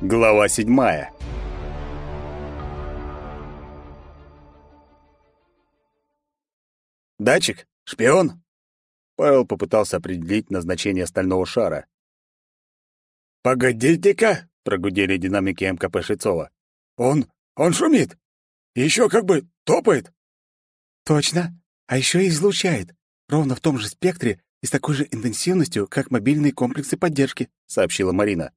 Глава седьмая. Датчик? Шпион? Павел попытался определить назначение стального шара. «Погодите-ка!» — прогудели динамики МКП Швецова. «Он... он шумит! Еще как бы топает!» «Точно! А еще и излучает. Ровно в том же спектре и с такой же интенсивностью, как мобильные комплексы поддержки», — сообщила Марина.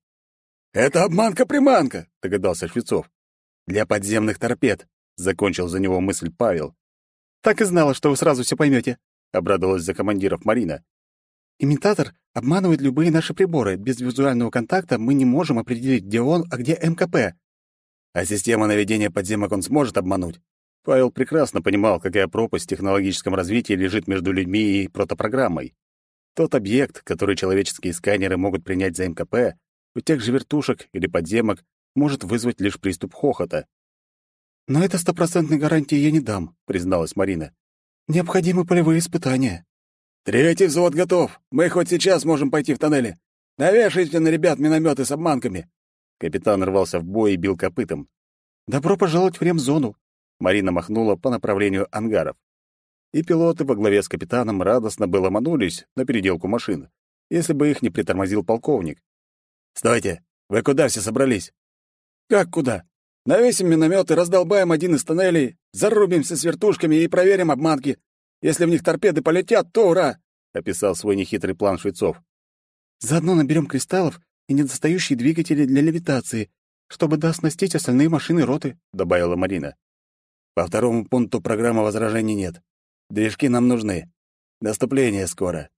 «Это обманка-приманка», — догадался Швецов. «Для подземных торпед», — закончил за него мысль Павел. «Так и знала, что вы сразу все поймете», — обрадовалась за командиров Марина. «Имитатор обманывает любые наши приборы. Без визуального контакта мы не можем определить, где он, а где МКП». «А система наведения подземок он сможет обмануть?» Павел прекрасно понимал, какая пропасть в технологическом развитии лежит между людьми и протопрограммой. Тот объект, который человеческие сканеры могут принять за МКП, у тех же вертушек или подземок может вызвать лишь приступ хохота. «Но это стопроцентной гарантии я не дам», — призналась Марина. «Необходимы полевые испытания». «Третий взвод готов. Мы хоть сейчас можем пойти в тоннели. Навешайте на ребят минометы с обманками». Капитан рвался в бой и бил копытом. «Добро пожаловать в ремзону», — Марина махнула по направлению ангаров. И пилоты во главе с капитаном радостно бы ломанулись на переделку машин, если бы их не притормозил полковник. «Стойте! Вы куда все собрались?» «Как куда? Навесим минометы, раздолбаем один из тоннелей, зарубимся с вертушками и проверим обманки. Если в них торпеды полетят, то ура!» — описал свой нехитрый план швейцов. «Заодно наберем кристаллов и недостающие двигатели для левитации, чтобы дооснастить остальные машины роты», — добавила Марина. «По второму пункту программы возражений нет. Движки нам нужны. Наступление скоро.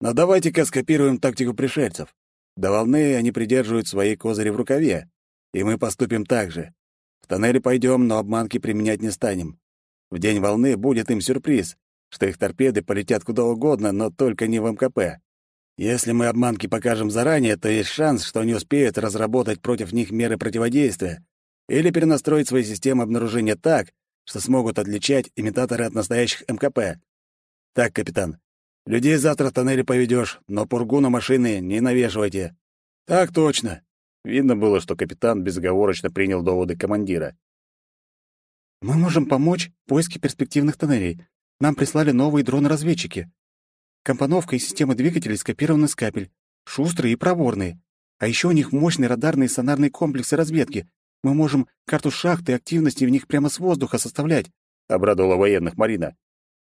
Но давайте-ка скопируем тактику пришельцев. До волны они придерживают свои козыри в рукаве, и мы поступим так же. В тоннеле пойдем, но обманки применять не станем. В день волны будет им сюрприз, что их торпеды полетят куда угодно, но только не в МКП. Если мы обманки покажем заранее, то есть шанс, что они успеют разработать против них меры противодействия или перенастроить свои системы обнаружения так, что смогут отличать имитаторы от настоящих МКП. Так, капитан, Людей завтра в тоннеле поведешь, но пургу на машины не навешивайте». «Так точно». Видно было, что капитан безоговорочно принял доводы командира. «Мы можем помочь в поиске перспективных тоннелей. Нам прислали новые дроны-разведчики. Компоновка и система двигателей скопированы с капель. Шустрые и проворные. А еще у них мощные радарные и сонарные комплексы разведки. Мы можем карту шахты и активности в них прямо с воздуха составлять», — обрадовала военных Марина.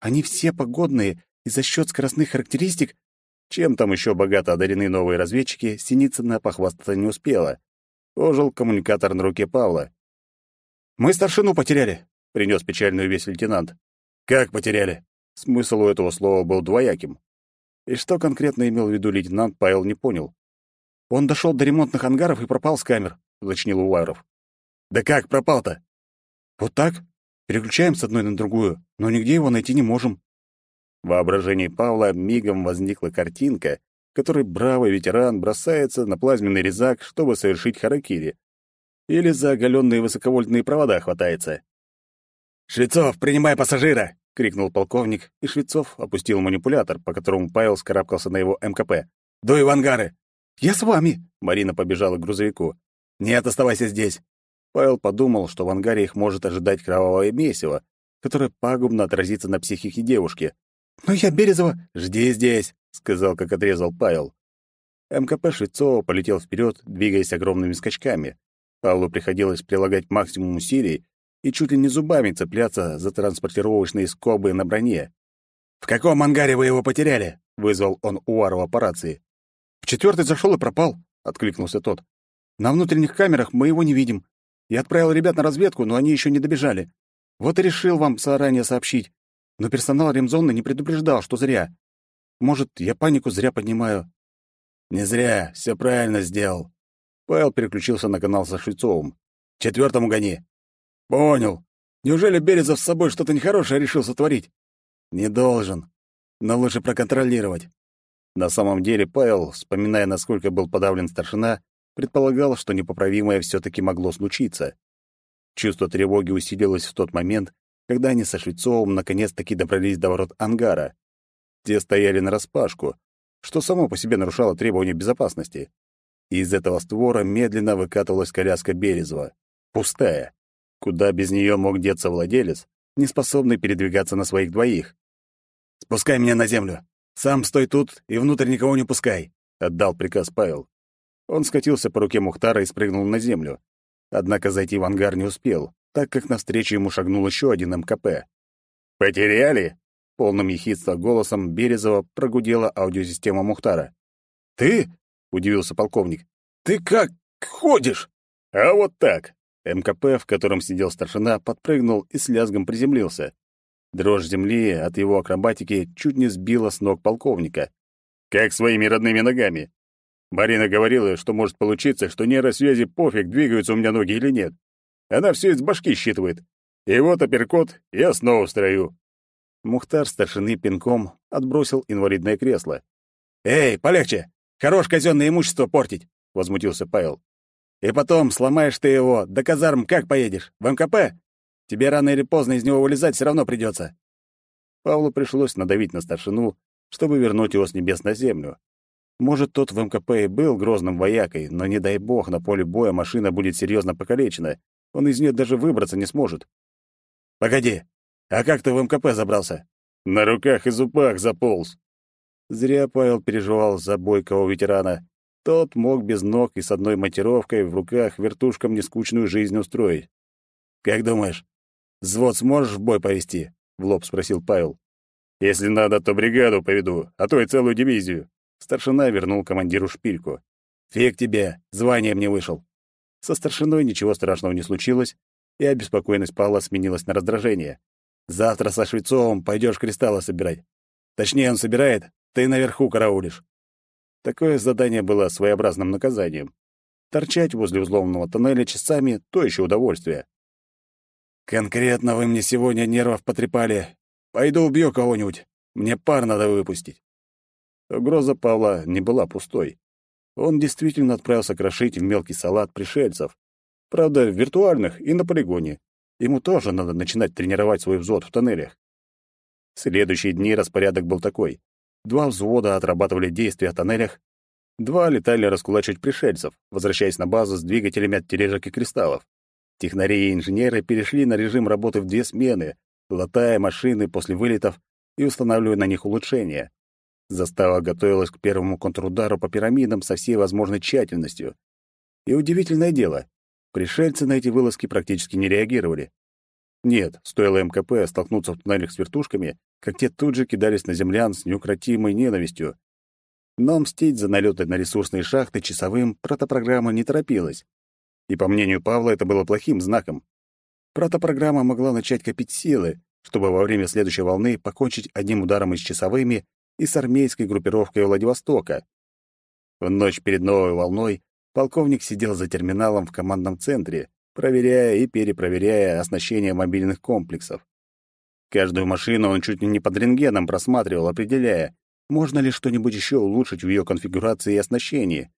«Они все погодные и за счет скоростных характеристик, чем там еще богато одарены новые разведчики, Синицына похвастаться не успела. Ожил коммуникатор на руке Павла. «Мы старшину потеряли», — принес печальную весть лейтенант. «Как потеряли?» Смысл у этого слова был двояким. И что конкретно имел в виду лейтенант, Павел не понял. «Он дошел до ремонтных ангаров и пропал с камер», — уточнил Уваров. «Да как пропал-то?» «Вот так. Переключаем с одной на другую, но нигде его найти не можем. В воображении Павла мигом возникла картинка, в которой бравый ветеран бросается на плазменный резак, чтобы совершить харакири. Или за оголенные высоковольтные провода хватается. «Швецов, принимай пассажира!» — крикнул полковник, и Швецов опустил манипулятор, по которому Павел скарабкался на его МКП. «Дуй в ангары!» «Я с вами!» — Марина побежала к грузовику. «Нет, оставайся здесь!» Павел подумал, что в ангаре их может ожидать кровавое месиво, которое пагубно отразится на психике девушки. «Но я Березова...» «Жди здесь», — сказал, как отрезал Павел. МКП Швецова полетел вперед, двигаясь огромными скачками. Павлу приходилось прилагать максимум усилий и чуть ли не зубами цепляться за транспортировочные скобы на броне. «В каком ангаре вы его потеряли?» — вызвал он Уарова по рации. «В четвертый зашел и пропал», — откликнулся тот. «На внутренних камерах мы его не видим. Я отправил ребят на разведку, но они еще не добежали. Вот и решил вам заранее сообщить. Но персонал ремзоны не предупреждал, что зря. Может, я панику зря поднимаю. Не зря, все правильно сделал. Павел переключился на канал со Швецовым. Четвертому гони. Понял. Неужели Березов с собой что-то нехорошее решил сотворить? Не должен. Но лучше проконтролировать. На самом деле Павел, вспоминая, насколько был подавлен старшина, предполагал, что непоправимое все таки могло случиться. Чувство тревоги усилилось в тот момент, когда они со Швецовым наконец-таки добрались до ворот ангара. Те стояли нараспашку, что само по себе нарушало требования безопасности. И из этого створа медленно выкатывалась коляска Березова. Пустая. Куда без нее мог деться владелец, не способный передвигаться на своих двоих. «Спускай меня на землю. Сам стой тут и внутрь никого не пускай», — отдал приказ Павел. Он скатился по руке Мухтара и спрыгнул на землю. Однако зайти в ангар не успел, так как навстречу ему шагнул еще один МКП. «Потеряли?» — полным ехидства голосом Березова прогудела аудиосистема Мухтара. «Ты?» — удивился полковник. «Ты как ходишь?» «А вот так!» МКП, в котором сидел старшина, подпрыгнул и с лязгом приземлился. Дрожь земли от его акробатики чуть не сбила с ног полковника. «Как своими родными ногами!» Марина говорила, что может получиться, что нейросвязи пофиг, двигаются у меня ноги или нет. Она все из башки считывает. И вот апперкот, я снова в строю. Мухтар старшины пинком отбросил инвалидное кресло. «Эй, полегче! Хорош казенное имущество портить!» — возмутился Павел. «И потом, сломаешь ты его, до казарм как поедешь? В МКП? Тебе рано или поздно из него вылезать все равно придется. Павлу пришлось надавить на старшину, чтобы вернуть его с небес на землю. Может, тот в МКП и был грозным воякой, но не дай бог, на поле боя машина будет серьезно покалечена. Он из нее даже выбраться не сможет. «Погоди, а как ты в МКП забрался?» «На руках и зубах заполз». Зря Павел переживал за бойкого ветерана. Тот мог без ног и с одной монтировкой в руках вертушкам нескучную жизнь устроить. «Как думаешь, взвод сможешь в бой повести?» — в лоб спросил Павел. «Если надо, то бригаду поведу, а то и целую дивизию. Старшина вернул командиру шпильку. «Фиг тебе, звание мне вышел». Со старшиной ничего страшного не случилось, и обеспокоенность Павла сменилась на раздражение. «Завтра со Швецовым пойдешь кристаллы собирать. Точнее, он собирает, ты наверху караулишь». Такое задание было своеобразным наказанием. Торчать возле узловного тоннеля часами — то еще удовольствие. «Конкретно вы мне сегодня нервов потрепали. Пойду убью кого-нибудь. Мне пар надо выпустить». Угроза Павла не была пустой. Он действительно отправился крошить в мелкий салат пришельцев. Правда, виртуальных и на полигоне. Ему тоже надо начинать тренировать свой взвод в тоннелях. В следующие дни распорядок был такой. Два взвода отрабатывали действия в тоннелях, два летали раскулачивать пришельцев, возвращаясь на базу с двигателями от тележек и кристаллов. Технари и инженеры перешли на режим работы в две смены, латая машины после вылетов и устанавливая на них улучшения. Застава готовилась к первому контрудару по пирамидам со всей возможной тщательностью. И удивительное дело, пришельцы на эти вылазки практически не реагировали. Нет, стоило МКП столкнуться в туннелях с вертушками, как те тут же кидались на землян с неукротимой ненавистью. Но мстить за налеты на ресурсные шахты часовым протопрограмма не торопилась. И, по мнению Павла, это было плохим знаком. Протопрограмма могла начать копить силы, чтобы во время следующей волны покончить одним ударом и с часовыми, и с армейской группировкой Владивостока. В ночь перед новой волной полковник сидел за терминалом в командном центре, проверяя и перепроверяя оснащение мобильных комплексов. Каждую машину он чуть ли не под рентгеном просматривал, определяя, можно ли что-нибудь еще улучшить в ее конфигурации и оснащении.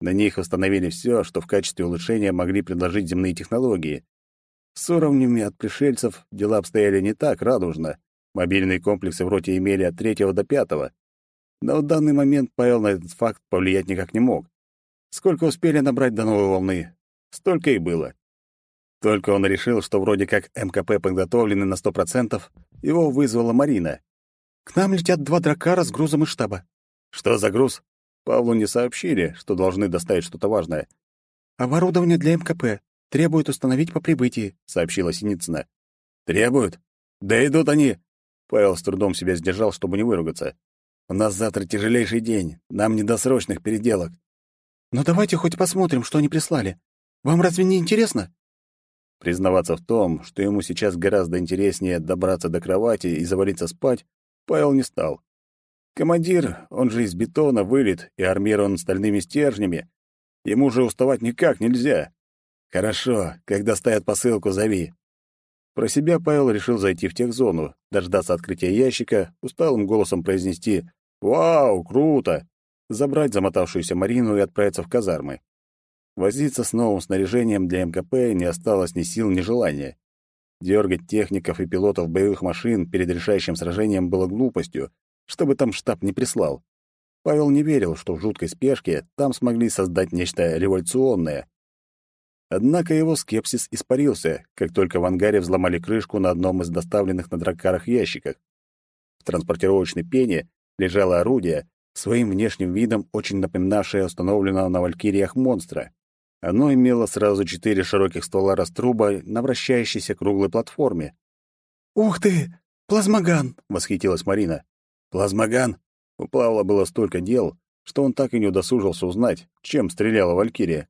На них установили все, что в качестве улучшения могли предложить земные технологии. С уровнями от пришельцев дела обстояли не так радужно. Мобильные комплексы вроде имели от третьего до пятого. Но в данный момент Павел на этот факт повлиять никак не мог. Сколько успели набрать до новой волны, столько и было. Только он решил, что вроде как МКП подготовлены на сто процентов, его вызвала Марина. «К нам летят два дракара с грузом из штаба». «Что за груз?» Павлу не сообщили, что должны доставить что-то важное. «Оборудование для МКП. Требуют установить по прибытии», — сообщила Синицына. «Требуют? Да идут они!» Павел с трудом себя сдержал, чтобы не выругаться. «У нас завтра тяжелейший день. Нам не до срочных переделок». «Ну давайте хоть посмотрим, что они прислали. Вам разве не интересно?» Признаваться в том, что ему сейчас гораздо интереснее добраться до кровати и завалиться спать, Павел не стал. Командир, он же из бетона вылет и армирован стальными стержнями. Ему же уставать никак нельзя. «Хорошо, когда ставят посылку, зови. Про себя Павел решил зайти в техзону, дождаться открытия ящика, усталым голосом произнести «Вау, круто!», забрать замотавшуюся Марину и отправиться в казармы. Возиться с новым снаряжением для МКП не осталось ни сил, ни желания. Дергать техников и пилотов боевых машин перед решающим сражением было глупостью, чтобы там штаб не прислал. Павел не верил, что в жуткой спешке там смогли создать нечто революционное. Однако его скепсис испарился, как только в ангаре взломали крышку на одном из доставленных на дракарах ящиках. В транспортировочной пене лежало орудие, своим внешним видом очень напоминавшее установленного на валькириях монстра. Оно имело сразу четыре широких ствола раструба на вращающейся круглой платформе. «Ух ты! Плазмоган!» — восхитилась Марина. «Плазмоган?» У Павла было столько дел, что он так и не удосужился узнать, чем стреляла Валькирия.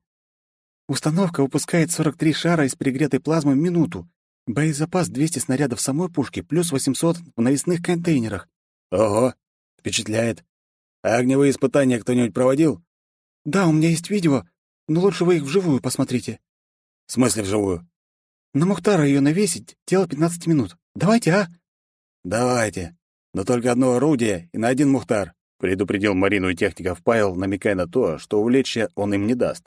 «Установка выпускает 43 шара из перегретой плазмы в минуту. Боезапас 200 снарядов самой пушке, плюс 800 в навесных контейнерах». «Ого! Впечатляет. А огневые испытания кто-нибудь проводил?» «Да, у меня есть видео, но лучше вы их вживую посмотрите». «В смысле вживую?» «На Мухтара ее навесить — дело 15 минут. Давайте, а?» «Давайте. Но только одно орудие и на один Мухтар», — предупредил Марину и техников Павел, намекая на то, что увлечься он им не даст.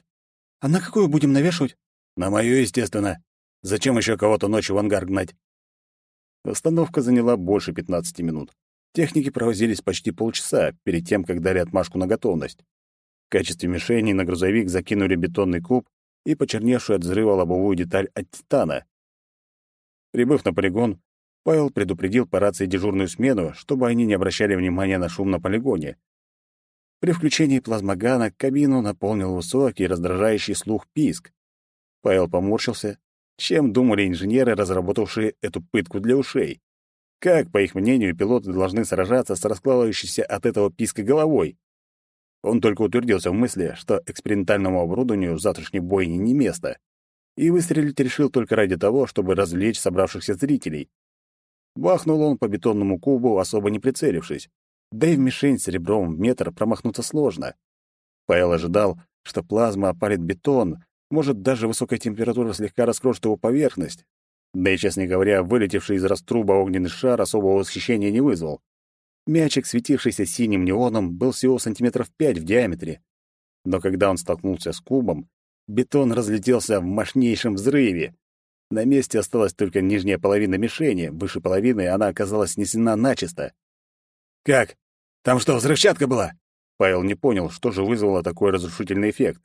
«А на какую будем навешивать?» «На мою, естественно. Зачем еще кого-то ночью в ангар гнать?» Установка заняла больше 15 минут. Техники провозились почти полчаса перед тем, как дали отмашку на готовность. В качестве мишени на грузовик закинули бетонный куб и почерневшую от взрыва лобовую деталь от титана. Прибыв на полигон, Павел предупредил по рации дежурную смену, чтобы они не обращали внимания на шум на полигоне. При включении плазмогана кабину наполнил высокий, раздражающий слух писк. Павел поморщился. Чем думали инженеры, разработавшие эту пытку для ушей? Как, по их мнению, пилоты должны сражаться с раскладывающейся от этого писка головой? Он только утвердился в мысли, что экспериментальному оборудованию в завтрашней бойне не место, и выстрелить решил только ради того, чтобы развлечь собравшихся зрителей. Бахнул он по бетонному кубу, особо не прицелившись. Да и в мишень с ребром в метр промахнуться сложно. Павел ожидал, что плазма опалит бетон, может, даже высокая температура слегка раскрошит его поверхность. Да и, честно говоря, вылетевший из раструба огненный шар особого восхищения не вызвал. Мячик, светившийся синим неоном, был всего сантиметров пять в диаметре. Но когда он столкнулся с кубом, бетон разлетелся в мощнейшем взрыве. На месте осталась только нижняя половина мишени, выше половины она оказалась снесена начисто. «Как? Там что, взрывчатка была?» Павел не понял, что же вызвало такой разрушительный эффект.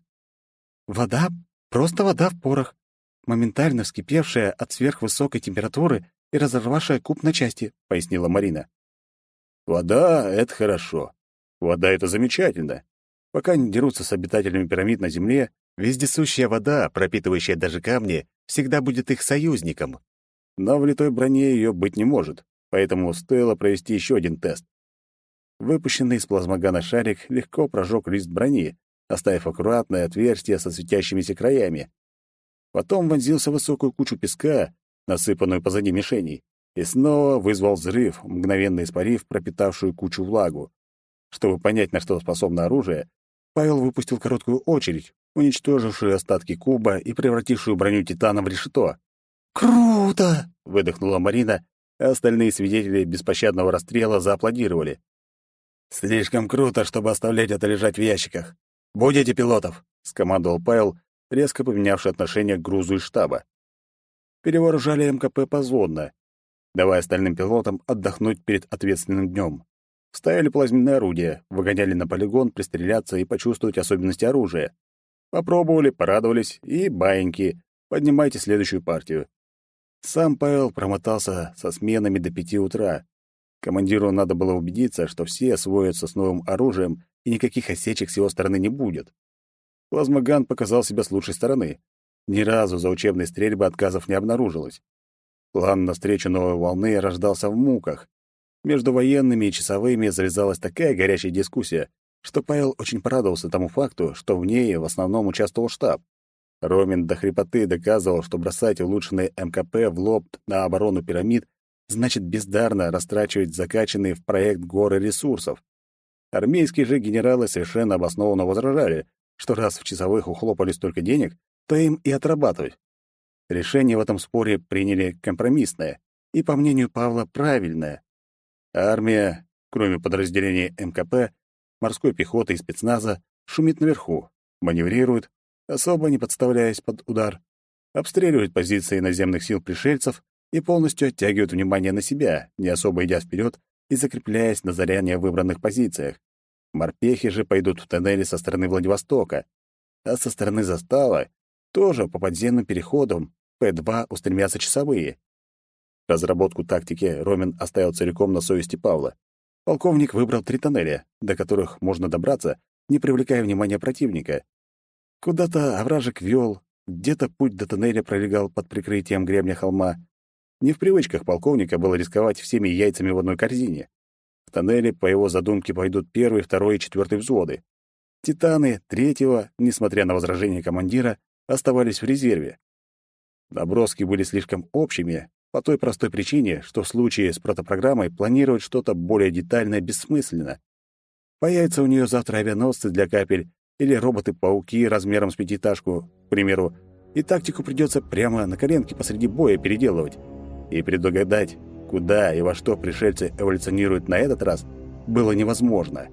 «Вода, просто вода в порох, моментально вскипевшая от сверхвысокой температуры и разорвавшая куб на части», — пояснила Марина. Вода — это хорошо. Вода — это замечательно. Пока не дерутся с обитателями пирамид на Земле, вездесущая вода, пропитывающая даже камни, всегда будет их союзником. Но в литой броне ее быть не может, поэтому стоило провести еще один тест. Выпущенный из плазмогана шарик легко прожег лист брони, оставив аккуратное отверстие со светящимися краями. Потом вонзился в высокую кучу песка, насыпанную позади мишеней и снова вызвал взрыв, мгновенно испарив пропитавшую кучу влагу. Чтобы понять, на что способно оружие, Павел выпустил короткую очередь, уничтожившую остатки куба и превратившую броню Титана в решето. «Круто!» — выдохнула Марина, а остальные свидетели беспощадного расстрела зааплодировали. «Слишком круто, чтобы оставлять это лежать в ящиках. Будете пилотов!» — скомандовал Павел, резко поменявший отношение к грузу из штаба. Перевооружали МКП позвонно, давая остальным пилотам отдохнуть перед ответственным днем. Ставили плазменное орудие, выгоняли на полигон пристреляться и почувствовать особенности оружия. Попробовали, порадовались и, баиньки, поднимайте следующую партию. Сам Павел промотался со сменами до пяти утра. Командиру надо было убедиться, что все освоятся с новым оружием и никаких осечек с его стороны не будет. Плазмоган показал себя с лучшей стороны. Ни разу за учебной стрельбой отказов не обнаружилось. План на встречу новой волны рождался в муках. Между военными и часовыми завязалась такая горячая дискуссия, что Павел очень порадовался тому факту, что в ней в основном участвовал штаб. Ромин до хрипоты доказывал, что бросать улучшенные МКП в лоб на оборону пирамид значит бездарно растрачивать закачанные в проект горы ресурсов. Армейские же генералы совершенно обоснованно возражали, что раз в часовых ухлопали столько денег, то им и отрабатывать. Решение в этом споре приняли компромиссное и, по мнению Павла, правильное. Армия, кроме подразделений МКП, морской пехоты и спецназа, шумит наверху, маневрирует, особо не подставляясь под удар, обстреливает позиции наземных сил пришельцев и полностью оттягивают внимание на себя, не особо идя вперед и закрепляясь на заранее выбранных позициях. Морпехи же пойдут в тоннели со стороны Владивостока, а со стороны застава тоже по подземным переходам П-2 устремятся часовые. Разработку тактики Ромин оставил целиком на совести Павла. Полковник выбрал три тоннеля, до которых можно добраться, не привлекая внимания противника. Куда-то овражек вел, где-то путь до тоннеля пролегал под прикрытием гребня холма. Не в привычках полковника было рисковать всеми яйцами в одной корзине. В тоннеле, по его задумке, пойдут первый, второй и четвертый взводы. Титаны третьего, несмотря на возражения командира, оставались в резерве. Наброски были слишком общими, по той простой причине, что в случае с протопрограммой планировать что-то более детальное бессмысленно. Появятся у нее завтра авианосцы для капель или роботы-пауки размером с пятиэтажку, к примеру, и тактику придется прямо на коленке посреди боя переделывать. И предугадать, куда и во что пришельцы эволюционируют на этот раз, было невозможно.